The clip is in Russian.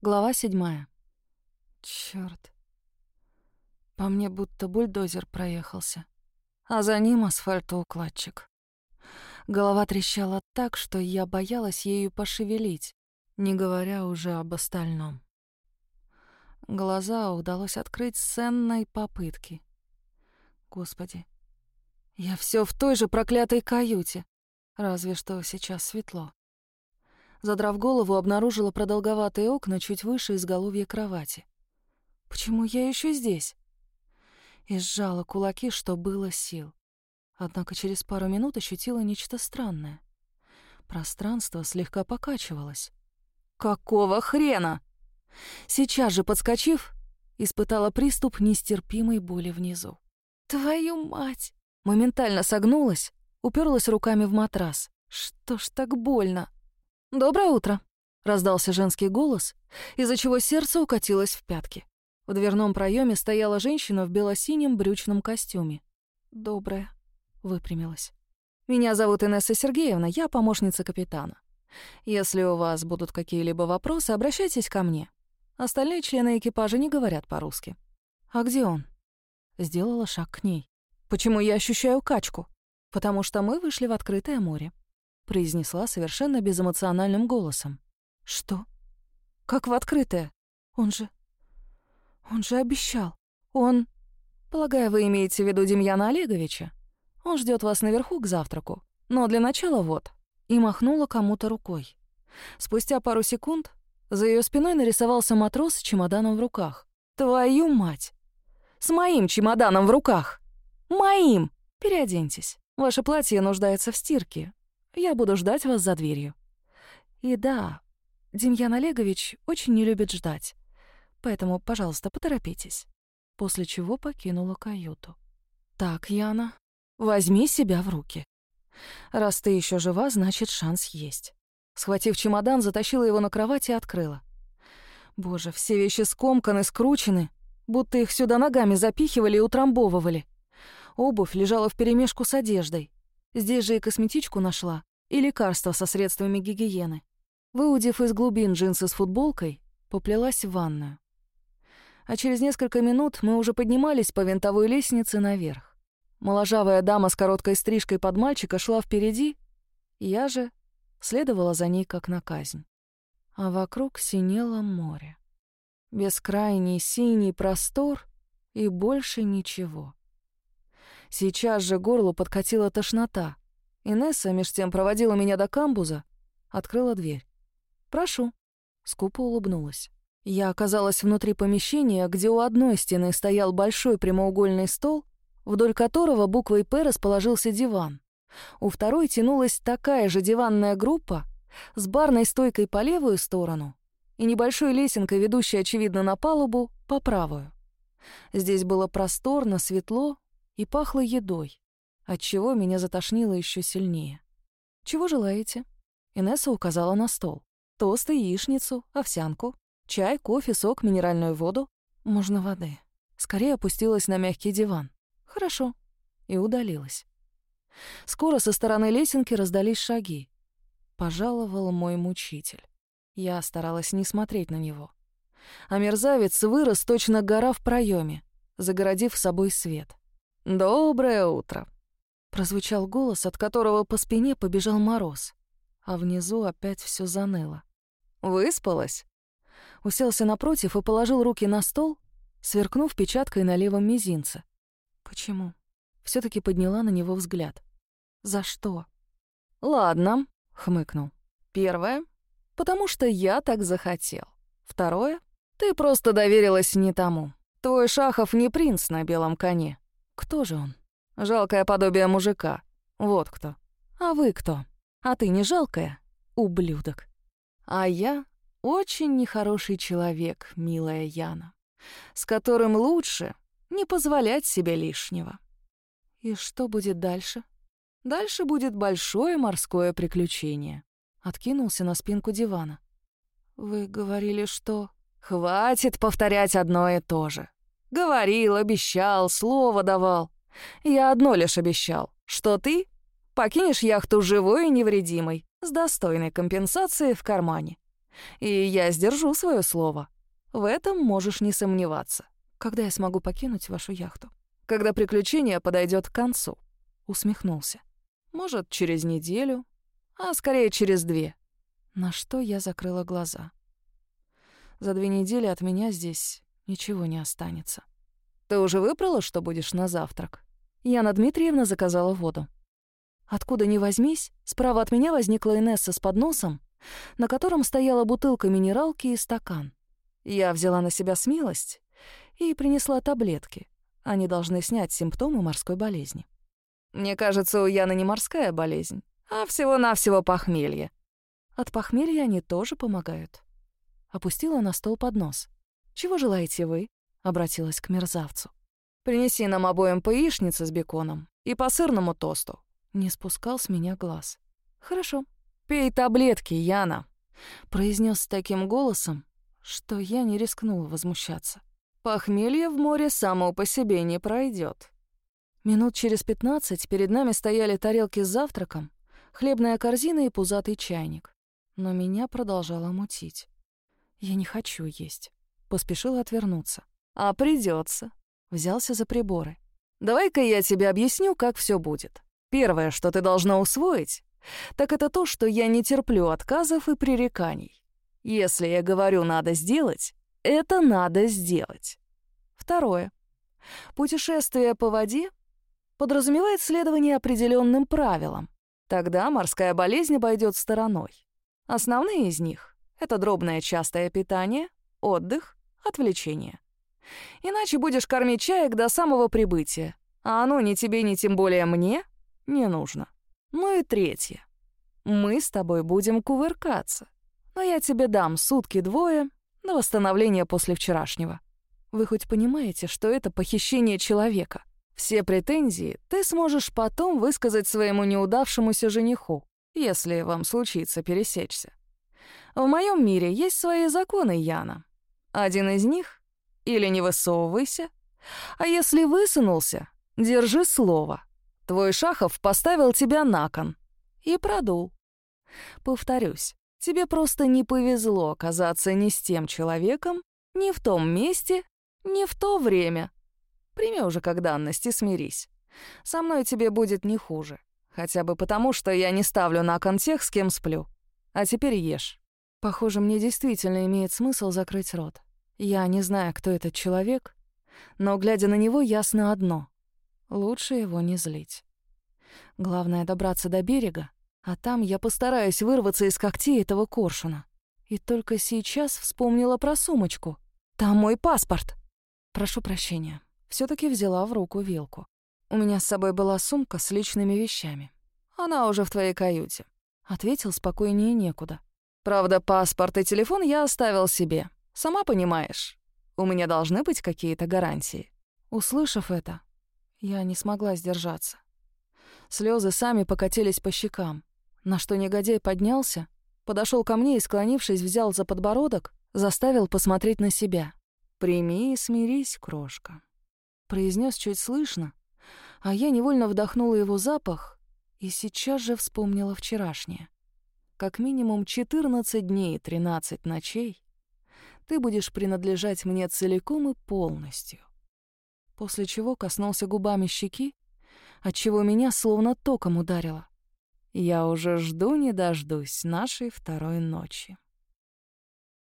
Глава седьмая. Чёрт. По мне будто бульдозер проехался, а за ним асфальтоукладчик. Голова трещала так, что я боялась ею пошевелить, не говоря уже об остальном. Глаза удалось открыть с ценной попытки. Господи, я все в той же проклятой каюте, разве что сейчас светло. Задрав голову, обнаружила продолговатые окна чуть выше изголовья кровати. Почему я еще здесь? И сжала кулаки, что было сил. Однако через пару минут ощутила нечто странное. Пространство слегка покачивалось. Какого хрена? Сейчас же подскочив, испытала приступ нестерпимой боли внизу. Твою мать! Моментально согнулась, уперлась руками в матрас. Что ж так больно? «Доброе утро!» — раздался женский голос, из-за чего сердце укатилось в пятки. В дверном проеме стояла женщина в белосинем брючном костюме. «Доброе», — выпрямилась. «Меня зовут Инесса Сергеевна, я помощница капитана. Если у вас будут какие-либо вопросы, обращайтесь ко мне. Остальные члены экипажа не говорят по-русски». «А где он?» Сделала шаг к ней. «Почему я ощущаю качку?» «Потому что мы вышли в открытое море произнесла совершенно безэмоциональным голосом. «Что? Как в открытое? Он же... Он же обещал. Он... Полагаю, вы имеете в виду Демьяна Олеговича? Он ждет вас наверху к завтраку. Но для начала вот». И махнула кому-то рукой. Спустя пару секунд за ее спиной нарисовался матрос с чемоданом в руках. «Твою мать! С моим чемоданом в руках! Моим! Переоденьтесь. Ваше платье нуждается в стирке. Я буду ждать вас за дверью. И да, Демьян Олегович очень не любит ждать, поэтому, пожалуйста, поторопитесь. После чего покинула каюту. Так, Яна, возьми себя в руки. Раз ты еще жива, значит, шанс есть. Схватив чемодан, затащила его на кровать и открыла. Боже, все вещи скомканы, скручены, будто их сюда ногами запихивали и утрамбовывали. Обувь лежала вперемешку с одеждой. Здесь же и косметичку нашла, и лекарства со средствами гигиены. Выудив из глубин джинсы с футболкой, поплелась в ванную. А через несколько минут мы уже поднимались по винтовой лестнице наверх. Моложавая дама с короткой стрижкой под мальчика шла впереди, я же следовала за ней как на казнь. А вокруг синело море. Бескрайний синий простор и больше ничего. Сейчас же горлу подкатила тошнота. Инесса, меж тем, проводила меня до камбуза, открыла дверь. «Прошу». Скупо улыбнулась. Я оказалась внутри помещения, где у одной стены стоял большой прямоугольный стол, вдоль которого буквой «П» расположился диван. У второй тянулась такая же диванная группа с барной стойкой по левую сторону и небольшой лесенкой, ведущей, очевидно, на палубу, по правую. Здесь было просторно, светло и пахло едой, отчего меня затошнило еще сильнее. «Чего желаете?» Инесса указала на стол. «Тосты, яичницу, овсянку, чай, кофе, сок, минеральную воду. Можно воды». Скорее опустилась на мягкий диван. «Хорошо». И удалилась. Скоро со стороны лесенки раздались шаги. Пожаловал мой мучитель. Я старалась не смотреть на него. А мерзавец вырос точно гора в проеме, загородив собой свет. «Доброе утро!» Прозвучал голос, от которого по спине побежал мороз, а внизу опять все заныло. «Выспалась?» Уселся напротив и положил руки на стол, сверкнув печаткой на левом мизинце. «Почему?» все таки подняла на него взгляд. «За что?» «Ладно», — хмыкнул. «Первое, потому что я так захотел. Второе, ты просто доверилась не тому. Твой Шахов не принц на белом коне. Кто же он? Жалкое подобие мужика. Вот кто. А вы кто? А ты не жалкая? Ублюдок. А я очень нехороший человек, милая Яна, с которым лучше не позволять себе лишнего. И что будет дальше? Дальше будет большое морское приключение. Откинулся на спинку дивана. Вы говорили, что... Хватит повторять одно и то же. Говорил, обещал, слово давал. Я одно лишь обещал, что ты покинешь яхту живой и невредимой, с достойной компенсацией в кармане. И я сдержу свое слово. В этом можешь не сомневаться. Когда я смогу покинуть вашу яхту? Когда приключение подойдет к концу. Усмехнулся. Может, через неделю, а скорее через две. На что я закрыла глаза. За две недели от меня здесь ничего не останется. Ты уже выбрала, что будешь на завтрак? Яна Дмитриевна заказала воду. Откуда ни возьмись, справа от меня возникла Инесса с подносом, на котором стояла бутылка минералки и стакан. Я взяла на себя смелость и принесла таблетки. Они должны снять симптомы морской болезни. Мне кажется, у Яны не морская болезнь, а всего-навсего похмелье. От похмелья они тоже помогают. Опустила на стол поднос. «Чего желаете вы?» — обратилась к мерзавцу. «Принеси нам обоим по яичнице с беконом и по сырному тосту». Не спускал с меня глаз. «Хорошо. Пей таблетки, Яна», — произнес с таким голосом, что я не рискнула возмущаться. «Похмелье в море само по себе не пройдет. Минут через пятнадцать перед нами стояли тарелки с завтраком, хлебная корзина и пузатый чайник. Но меня продолжало мутить. Я не хочу есть. Поспешила отвернуться. А придется. Взялся за приборы. Давай-ка я тебе объясню, как все будет. Первое, что ты должна усвоить, так это то, что я не терплю отказов и пререканий. Если я говорю «надо сделать», это надо сделать. Второе. Путешествие по воде подразумевает следование определенным правилам. Тогда морская болезнь обойдет стороной. Основные из них — это дробное частое питание, отдых, отвлечение. Иначе будешь кормить чаек до самого прибытия, а оно ни тебе, ни тем более мне не нужно. Ну и третье. Мы с тобой будем кувыркаться, но я тебе дам сутки-двое на восстановление после вчерашнего. Вы хоть понимаете, что это похищение человека? Все претензии ты сможешь потом высказать своему неудавшемуся жениху, если вам случится пересечься. В моем мире есть свои законы, Яна. Один из них — или не высовывайся, а если высунулся, держи слово. Твой Шахов поставил тебя на кон и продул. Повторюсь, тебе просто не повезло оказаться ни с тем человеком, ни в том месте, ни в то время — Прими уже как данность и смирись. Со мной тебе будет не хуже. Хотя бы потому, что я не ставлю на кон тех, с кем сплю. А теперь ешь. Похоже, мне действительно имеет смысл закрыть рот. Я не знаю, кто этот человек, но, глядя на него, ясно одно — лучше его не злить. Главное — добраться до берега, а там я постараюсь вырваться из когтей этого коршуна. И только сейчас вспомнила про сумочку. Там мой паспорт. Прошу прощения все таки взяла в руку вилку. «У меня с собой была сумка с личными вещами. Она уже в твоей каюте», — ответил спокойнее некуда. «Правда, паспорт и телефон я оставил себе. Сама понимаешь, у меня должны быть какие-то гарантии». Услышав это, я не смогла сдержаться. Слезы сами покатились по щекам, на что негодяй поднялся, подошел ко мне и, склонившись, взял за подбородок, заставил посмотреть на себя. «Прими и смирись, крошка» произнес чуть слышно, а я невольно вдохнула его запах и сейчас же вспомнила вчерашнее. Как минимум 14 дней и 13 ночей ты будешь принадлежать мне целиком и полностью. После чего коснулся губами щеки, отчего меня словно током ударило. Я уже жду не дождусь нашей второй ночи.